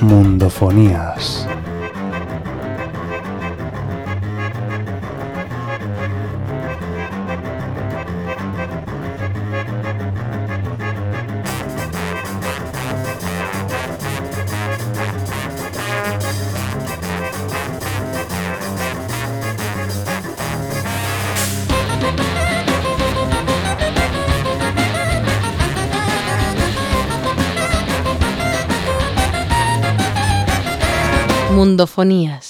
Mundofonías. Mundofonías.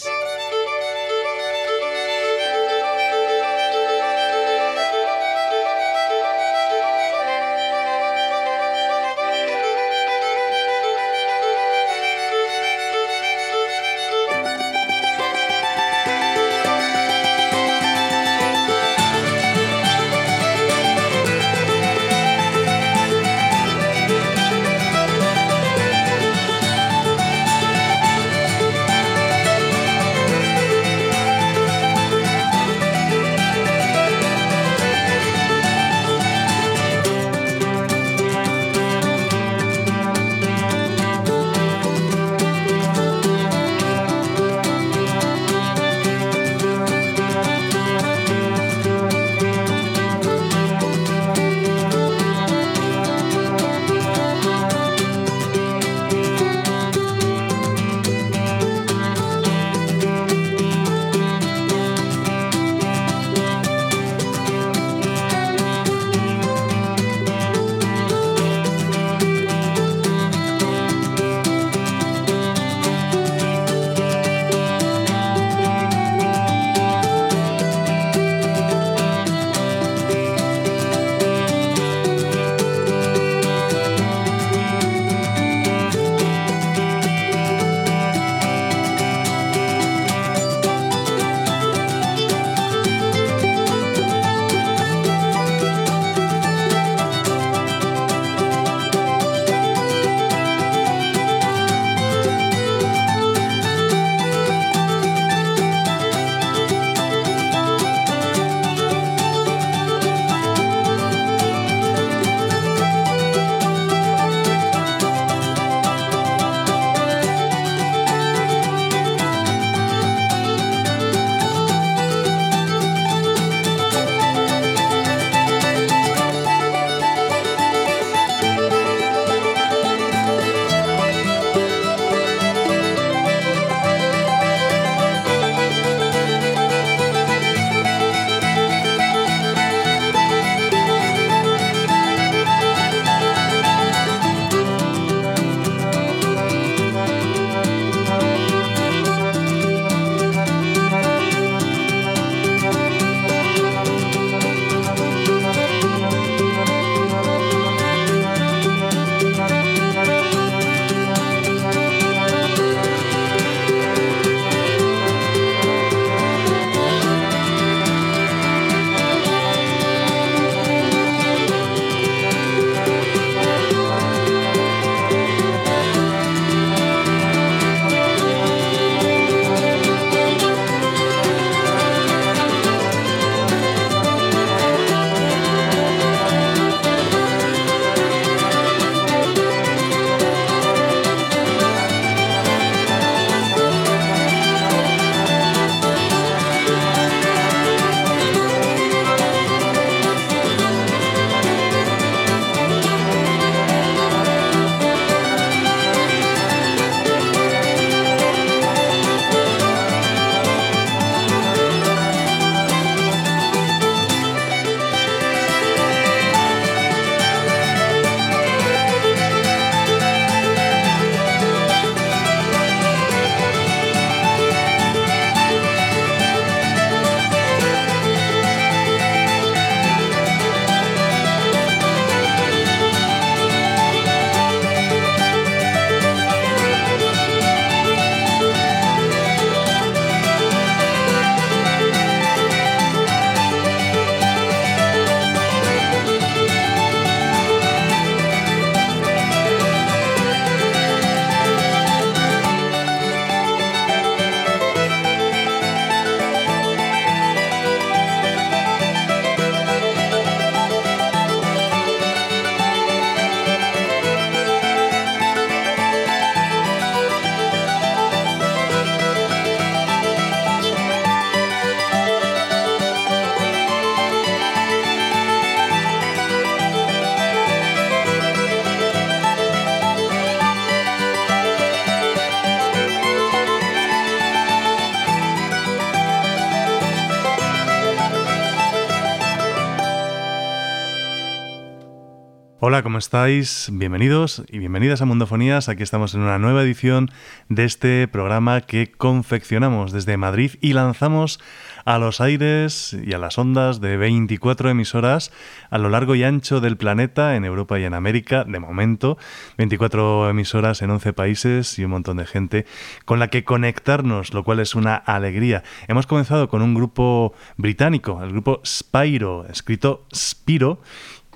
¿Cómo estáis? Bienvenidos y bienvenidas a Mundofonías. Aquí estamos en una nueva edición de este programa que confeccionamos desde Madrid y lanzamos a los aires y a las ondas de 24 emisoras a lo largo y ancho del planeta, en Europa y en América, de momento. 24 emisoras en 11 países y un montón de gente con la que conectarnos, lo cual es una alegría. Hemos comenzado con un grupo británico, el grupo Spyro, escrito Spiro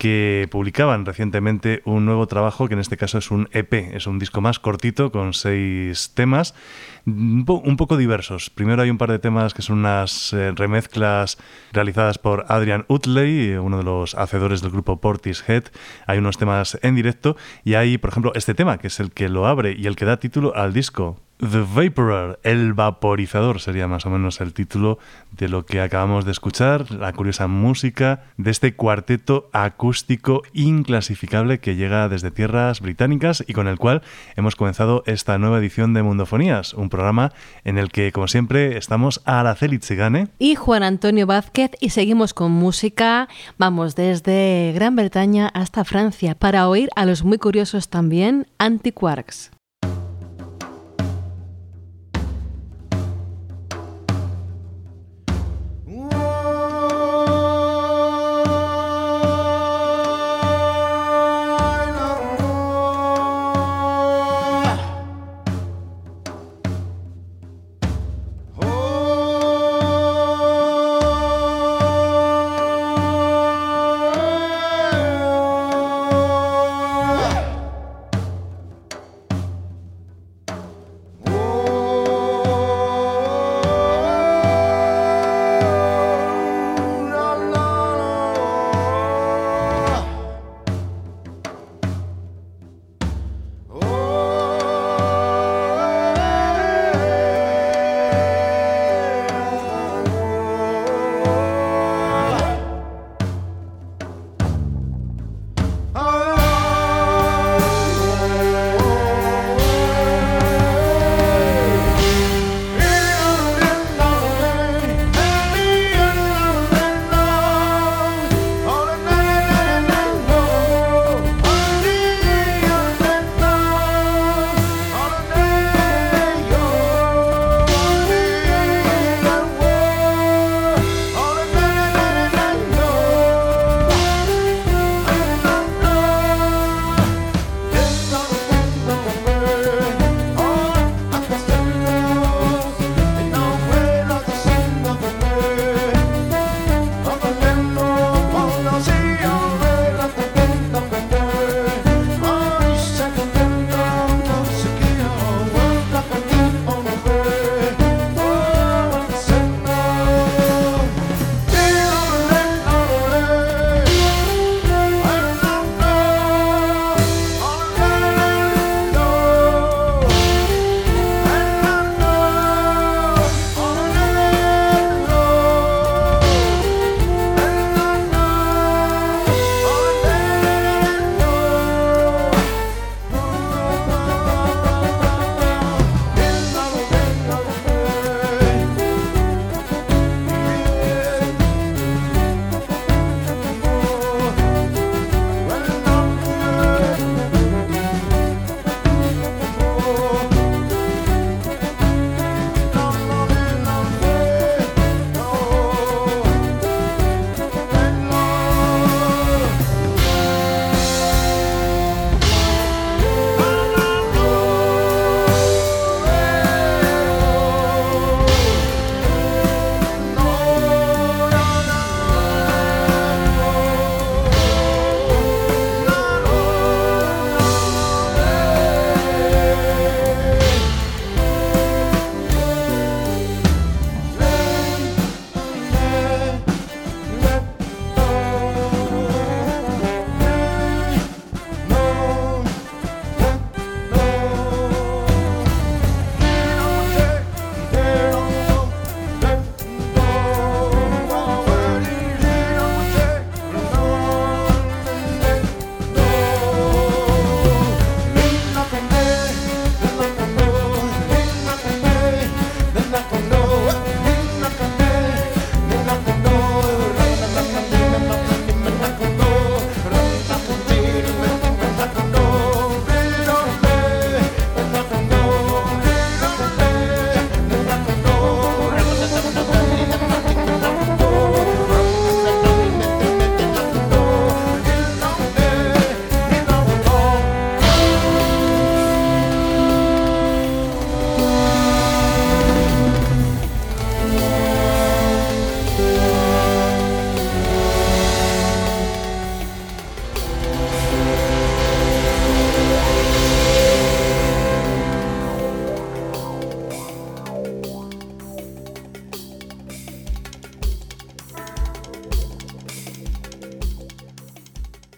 que publicaban recientemente un nuevo trabajo, que en este caso es un EP, es un disco más cortito con seis temas, un, poco diversos. Primero hay un par de temas que son unas eh, remezclas realizadas por Adrian Utley, uno de los hacedores del grupo Portishead. Hay unos temas en directo y hay, por ejemplo, este tema, que es el que lo abre y el que da título al disco. The Vaporer, el vaporizador sería más o menos el título de lo que acabamos de escuchar, la curiosa música de este cuarteto acústico inclasificable que llega desde tierras británicas y con el cual hemos comenzado esta nueva edición de Mundofonías, un programa en el que, como siempre, estamos Araceli Chigane y Juan Antonio Vázquez y seguimos con música, vamos desde Gran Bretaña hasta Francia para oír a los muy curiosos también Antiquarks.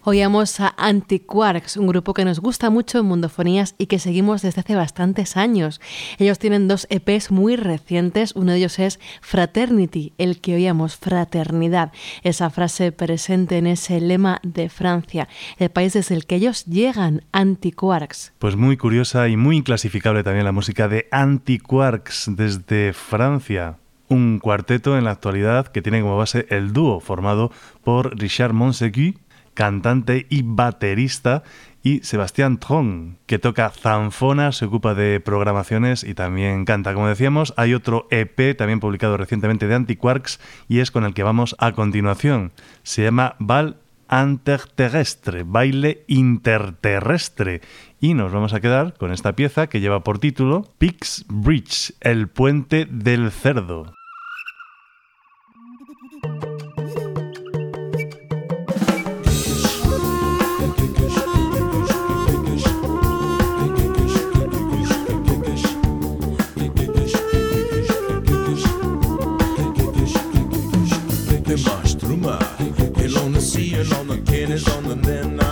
Oíamos a Antiquarks, un grupo que nos gusta mucho en Mundofonías y que seguimos desde hace bastantes años. Ellos tienen dos EPs muy recientes, uno de ellos es Fraternity, el que oíamos, fraternidad, esa frase presente en ese lema de Francia, el país desde el que ellos llegan, Antiquarks. Pues muy curiosa y muy inclasificable también la música de Antiquarks desde Francia un cuarteto en la actualidad que tiene como base el dúo formado por Richard Monsegur cantante y baterista, y Sebastián Tron, que toca zanfona, se ocupa de programaciones y también canta. Como decíamos, hay otro EP también publicado recientemente de Antiquarks y es con el que vamos a continuación. Se llama Val Interterrestre, baile interterrestre. Y nos vamos a quedar con esta pieza que lleva por título Pix Bridge, el puente del cerdo. is on the then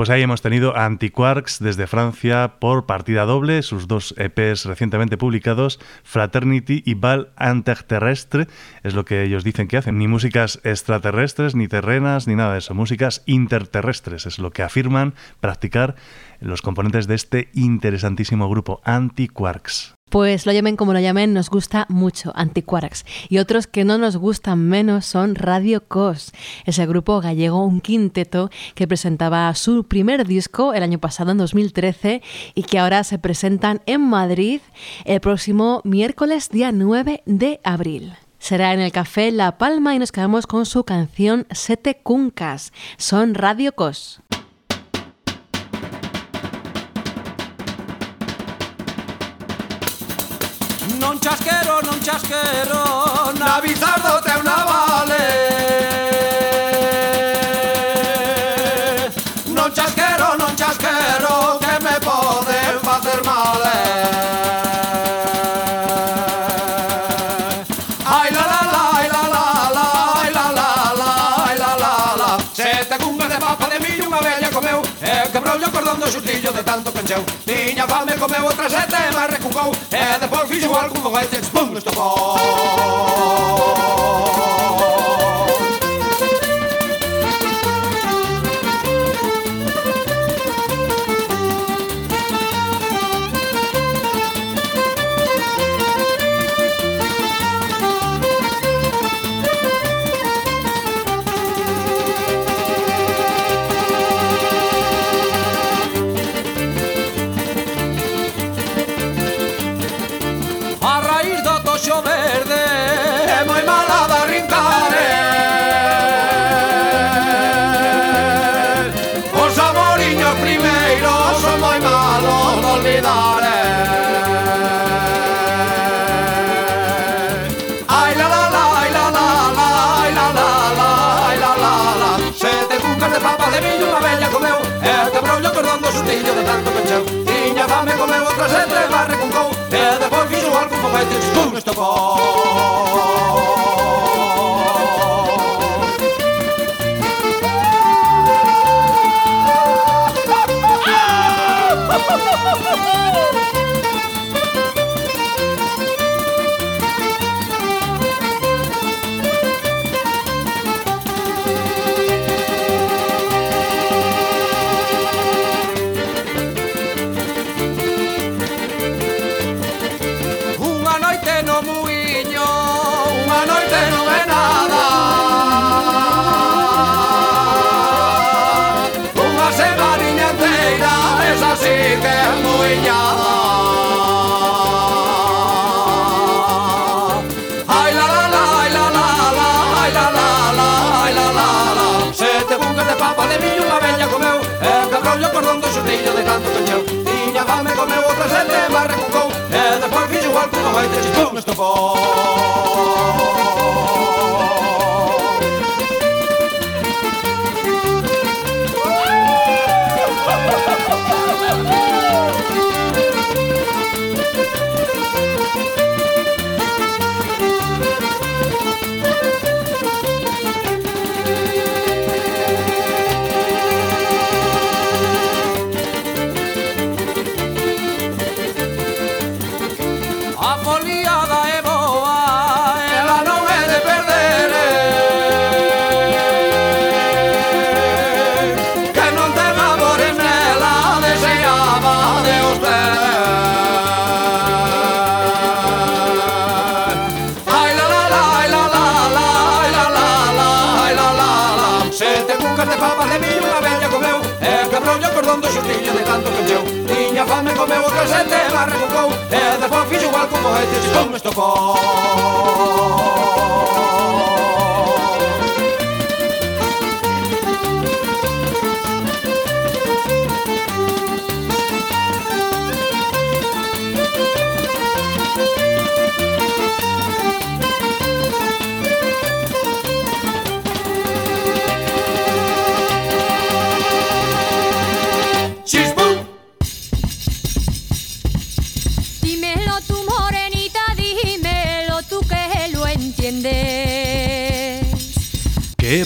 Pues ahí hemos tenido Antiquarks desde Francia por partida doble, sus dos EPs recientemente publicados, Fraternity y Val Interterrestre, es lo que ellos dicen que hacen. Ni músicas extraterrestres, ni terrenas, ni nada de eso. Músicas interterrestres, es lo que afirman practicar los componentes de este interesantísimo grupo, Antiquarks. Pues lo llamen como lo llamen, nos gusta mucho Antiquarks. Y otros que no nos gustan menos son Radio Cos, ese grupo gallego, un quinteto que presentaba su primer disco el año pasado, en 2013, y que ahora se presentan en Madrid el próximo miércoles, día 9 de abril. Será en el Café La Palma y nos quedamos con su canción Sete Cuncas. Son Radio Cos. chasquero, non chasquero Na bizardo teu Cando xutillo de tanto cancheu Tiña fame, comeu outra sete, mas recucou E eh, depois fixo algún foguete, expum, estopou unha vella comeu. Eh, e quebroulle o cordón do sustillo de tanto pencheu Tiña fame comeu outra sete barre con cou. Eh, e depois fixo algún popetes Pum, estopou xortillo de tanto pechou Tiña fame comeu outra xente barra cucou E eh, despois fixo algo no baile de chicón estopou papa de millo unha vella comeu E eh, quebroulle o cordón do xutiño de tanto que meu Tiña fame comeu o calcete e barra cocou E eh, despois fixo igual como cohete e chupou me estocou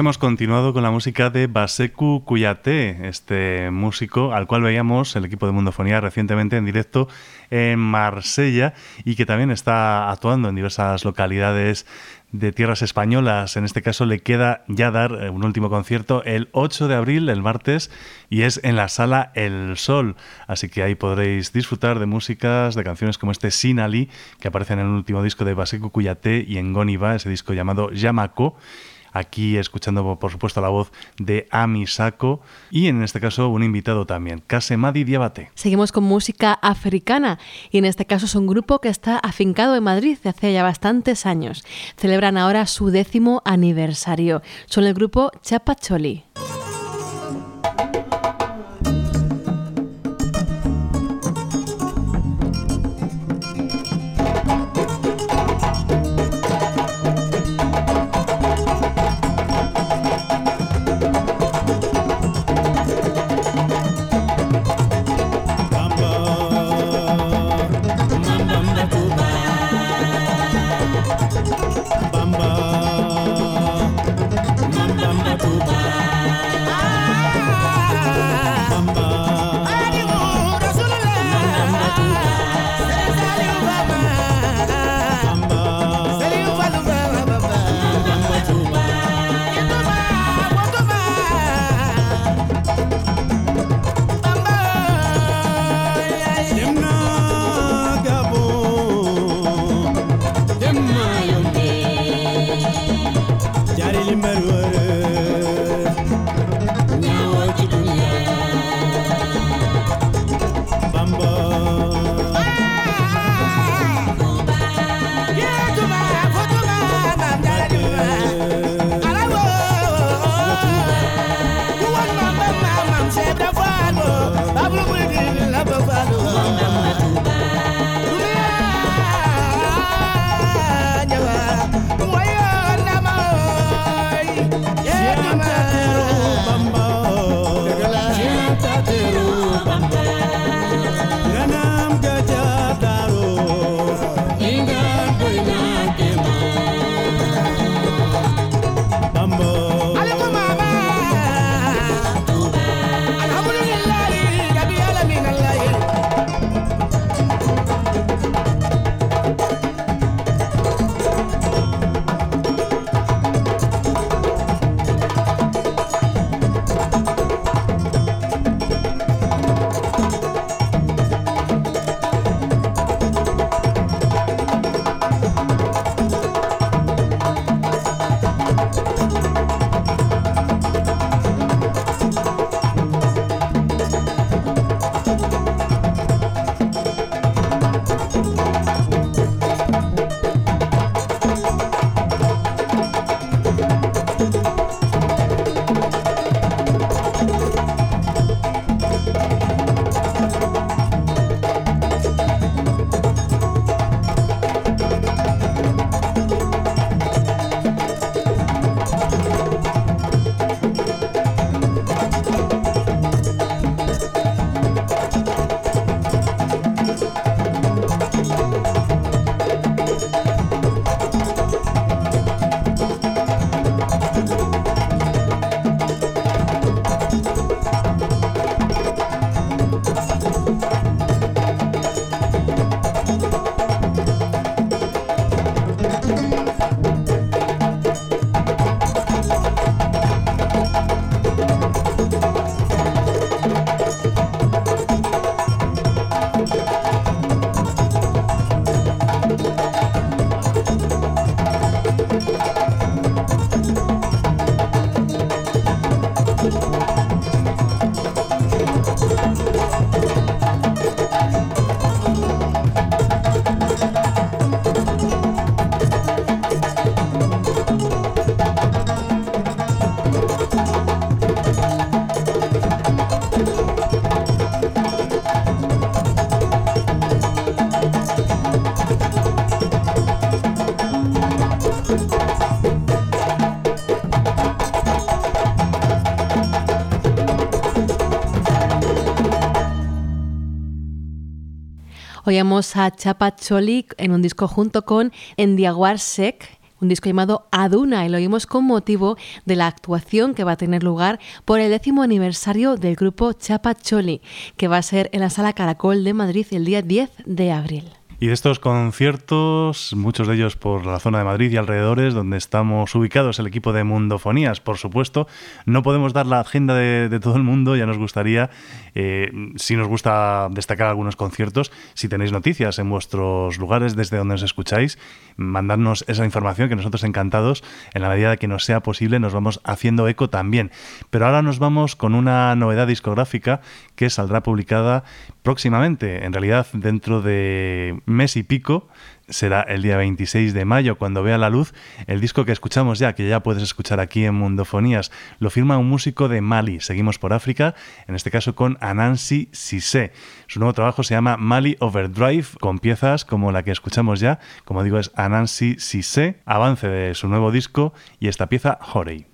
hemos continuado con la música de Baseku Kuyate, este músico al cual veíamos el equipo de Mundofonía recientemente en directo en Marsella y que también está actuando en diversas localidades de tierras españolas. En este caso le queda ya dar eh, un último concierto el 8 de abril, el martes, y es en la sala El Sol. Así que ahí podréis disfrutar de músicas, de canciones como este Sinali, que aparece en el último disco de Baseku Kuyate y en Goniva, ese disco llamado Yamako aquí escuchando por supuesto la voz de Ami Sako y en este caso un invitado también, Kasemadi Diabate. Seguimos con música africana y en este caso es un grupo que está afincado en Madrid de hace ya bastantes años. Celebran ahora su décimo aniversario. Son el grupo Chapacholi. Oíamos a Chapa Choli en un disco junto con Endiaguar Sek, un disco llamado Aduna y lo oímos con motivo de la actuación que va a tener lugar por el décimo aniversario del grupo Chapa Choli, que va a ser en la Sala Caracol de Madrid el día 10 de abril. Y de estos conciertos, muchos de ellos por la zona de Madrid y alrededores, donde estamos ubicados el equipo de Mundofonías, por supuesto, no podemos dar la agenda de, todo el mundo, ya nos gustaría, eh, si nos gusta destacar algunos conciertos, si tenéis noticias en vuestros lugares desde donde os escucháis, mandarnos esa información que nosotros encantados, en la medida de que nos sea posible, nos vamos haciendo eco también. Pero ahora nos vamos con una novedad discográfica que saldrá publicada próximamente, en realidad dentro de mes y pico, será el día 26 de mayo cuando vea la luz el disco que escuchamos ya, que ya puedes escuchar aquí en Mundofonías. Lo firma un músico de Mali. Seguimos por África, en este caso con Anansi Sise. Su nuevo trabajo se llama Mali Overdrive, con piezas como la que escuchamos ya. Como digo, es Anansi Sise, avance de su nuevo disco y esta pieza Horey.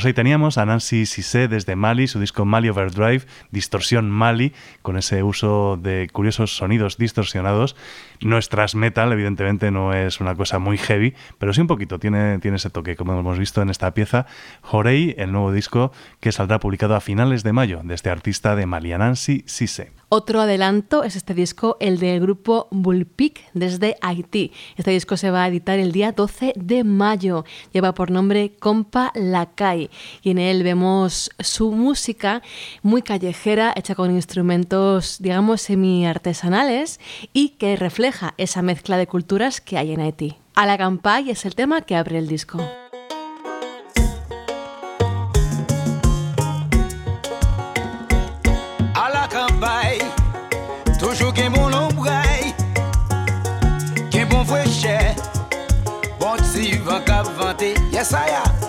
Pues ahí teníamos a Nancy Sissé desde Mali, su disco Mali Overdrive, Distorsión Mali, con ese uso de curiosos sonidos distorsionados. No es metal, evidentemente no es una cosa muy heavy, pero sí un poquito, tiene, tiene ese toque, como hemos visto en esta pieza. Jorei, el nuevo disco que saldrá publicado a finales de mayo de este artista de Mali, Nancy Sissé. Otro adelanto es este disco, el del grupo Bullpick desde Haití. Este disco se va a editar el día 12 de mayo. Lleva por nombre Compa Lacay y en él vemos su música muy callejera, hecha con instrumentos, digamos, semi-artesanales y que refleja esa mezcla de culturas que hay en Haití. A la Campay es el tema que abre el disco. Yes, I am.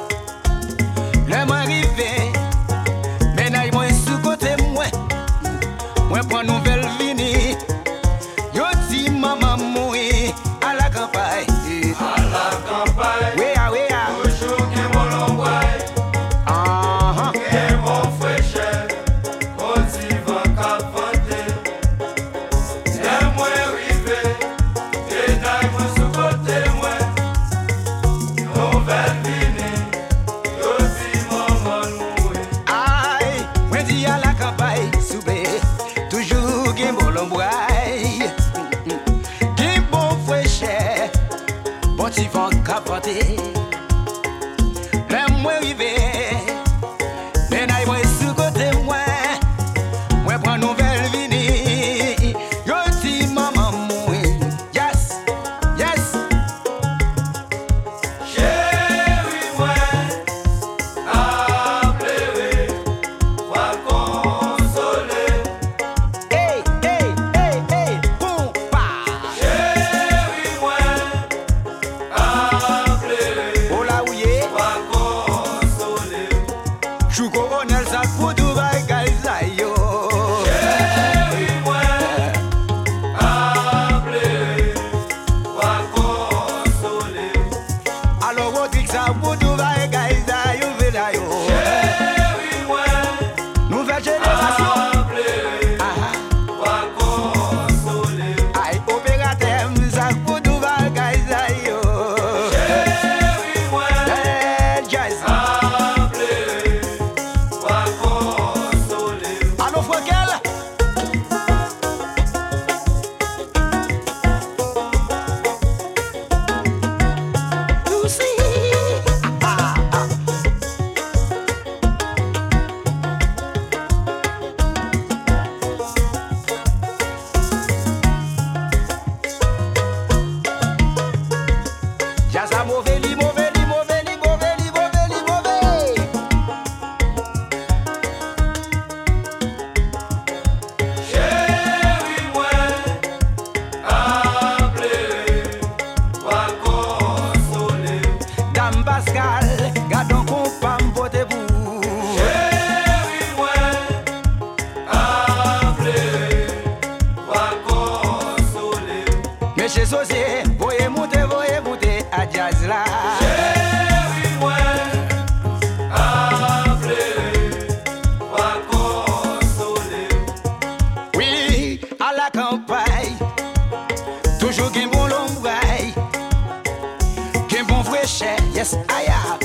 Fweche, yes, aya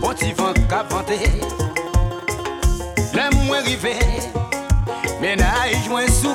Bon ti van kap vante Le mwen rive Menaj mwen sou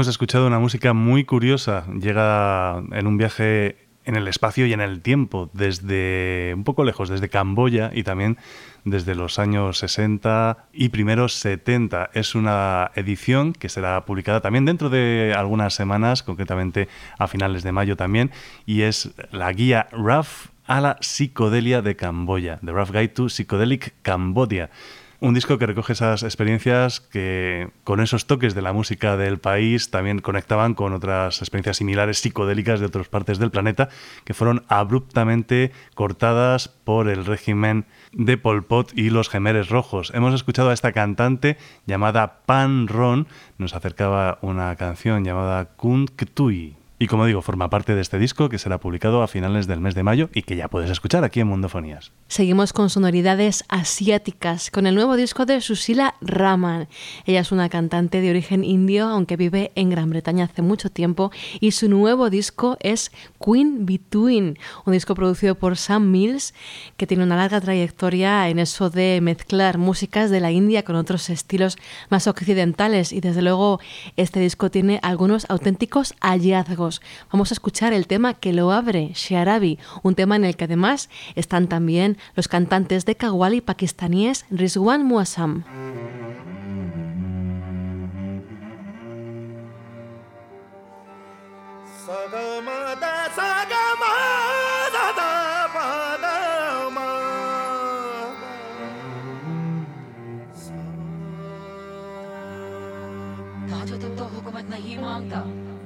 Hemos escuchado una música muy curiosa, llega en un viaje en el espacio y en el tiempo, desde un poco lejos, desde Camboya y también desde los años 60 y primeros 70. Es una edición que será publicada también dentro de algunas semanas, concretamente a finales de mayo también, y es la guía RAF a la psicodelia de Camboya, The Rough Guide to Psychedelic Cambodia. Un disco que recoge esas experiencias que con esos toques de la música del país también conectaban con otras experiencias similares psicodélicas de otras partes del planeta que fueron abruptamente cortadas por el régimen de Pol Pot y los Gemeres Rojos. Hemos escuchado a esta cantante llamada Pan Ron, nos acercaba una canción llamada Kun Ktui. Y como digo, forma parte de este disco que será publicado a finales del mes de mayo y que ya puedes escuchar aquí en Mundofonías. Seguimos con sonoridades asiáticas, con el nuevo disco de Susila Raman. Ella es una cantante de origen indio, aunque vive en Gran Bretaña hace mucho tiempo, y su nuevo disco es Queen Between, un disco producido por Sam Mills, que tiene una larga trayectoria en eso de mezclar músicas de la India con otros estilos más occidentales, y desde luego este disco tiene algunos auténticos hallazgos. Vamos a escuchar el tema que lo abre, Sharabi, un tema en el que además están también los cantantes de Kawali pakistaníes Rizwan Muassam.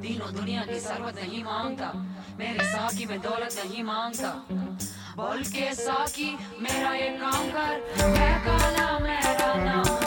तीनों दुनिया की सरवत नहीं माँगता। मेरे साकी में दौलत नहीं माँगता। बोल के साकी मेरा ये काम कर। मैं काला मेरा नाम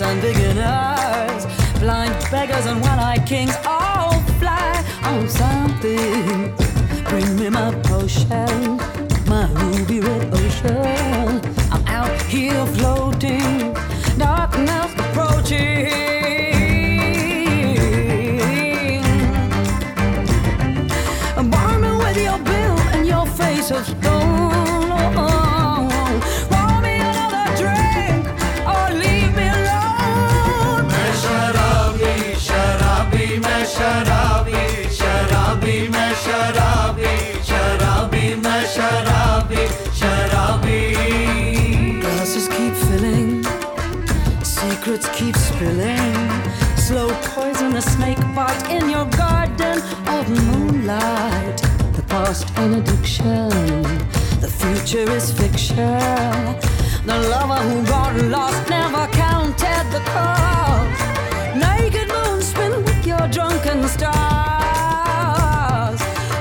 and beginners, blind beggars and one-eyed kings, lost in addiction. The future is fiction. The lover who got lost never counted the cost. Naked moon spin with your drunken stars.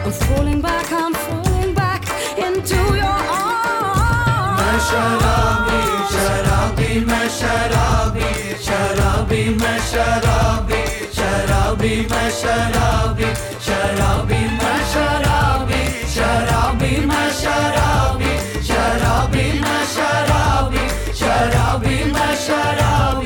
I'm falling back, I'm falling back into your arms. मैं शराबी शराबी मैं शराबी शराबी मैं शराबी शराबी मैं शराबी शराबी मैं शराबी شرابي ما شرابي شرابي ما شرابي شرابي ما شرابي.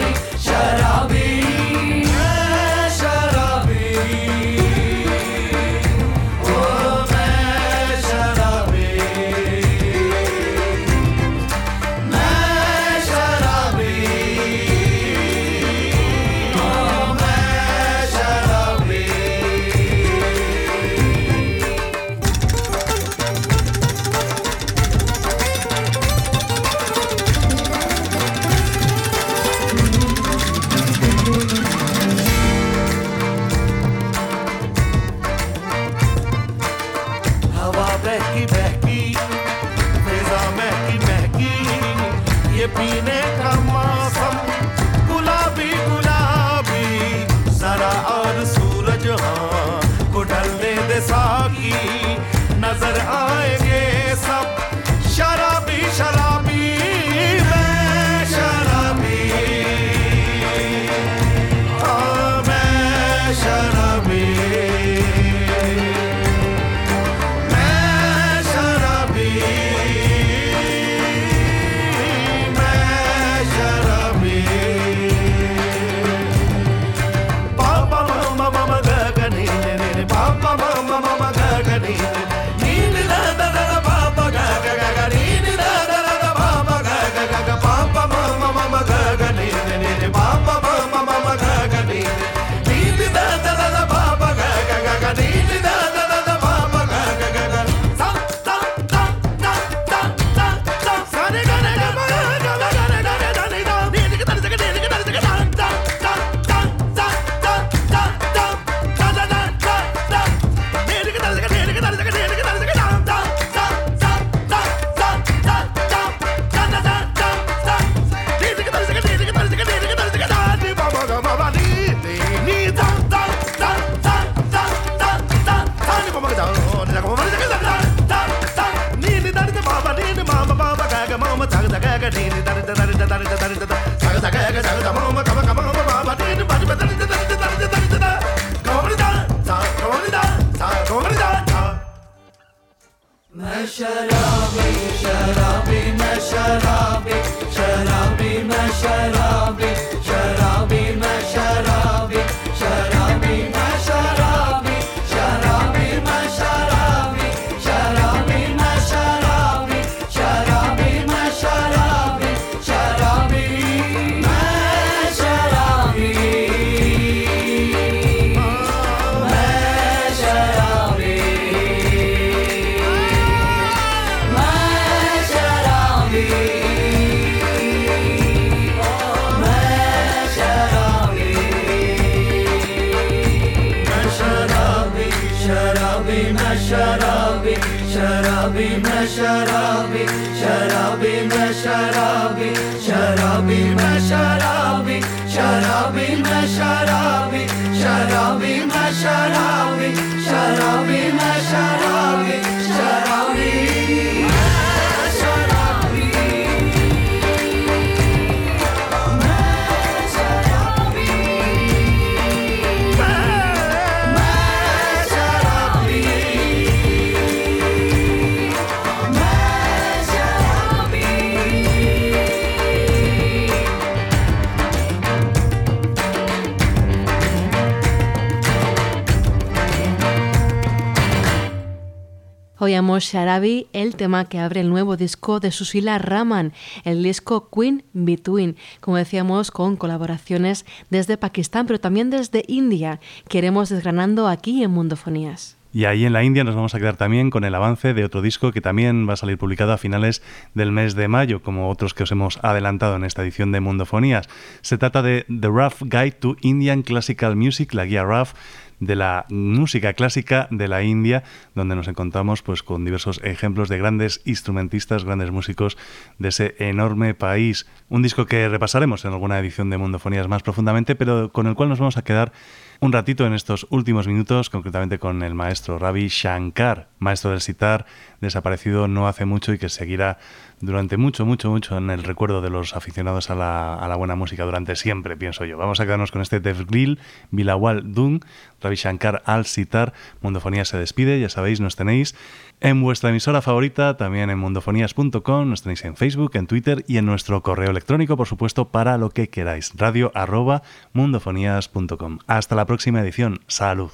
Oyamos Sharabi, el tema que abre el nuevo disco de Susila Raman, el disco Queen Between, como decíamos, con colaboraciones desde Pakistán, pero también desde India, que iremos desgranando aquí en Mundofonías. Y ahí en la India nos vamos a quedar también con el avance de otro disco que también va a salir publicado a finales del mes de mayo, como otros que os hemos adelantado en esta edición de Mundofonías. Se trata de The Rough Guide to Indian Classical Music, la guía Rough de la música clásica de la India, donde nos encontramos pues con diversos ejemplos de grandes instrumentistas, grandes músicos de ese enorme país. Un disco que repasaremos en alguna edición de Mundofonías más profundamente, pero con el cual nos vamos a quedar un ratito en estos últimos minutos, concretamente con el maestro Ravi Shankar, maestro del sitar, desaparecido no hace mucho y que seguirá durante mucho, mucho, mucho en el recuerdo de los aficionados a la, a la buena música, durante siempre, pienso yo. Vamos a quedarnos con este Dev Grill, Bilawal Dung, Ravi Shankar al sitar. Mundofonía se despide, ya sabéis, nos tenéis en vuestra emisora favorita, también en mundofonías.com, nos tenéis en Facebook, en Twitter y en nuestro correo electrónico, por supuesto, para lo que queráis. Radio arroba mundofonías.com. Hasta la próxima edición. Salud.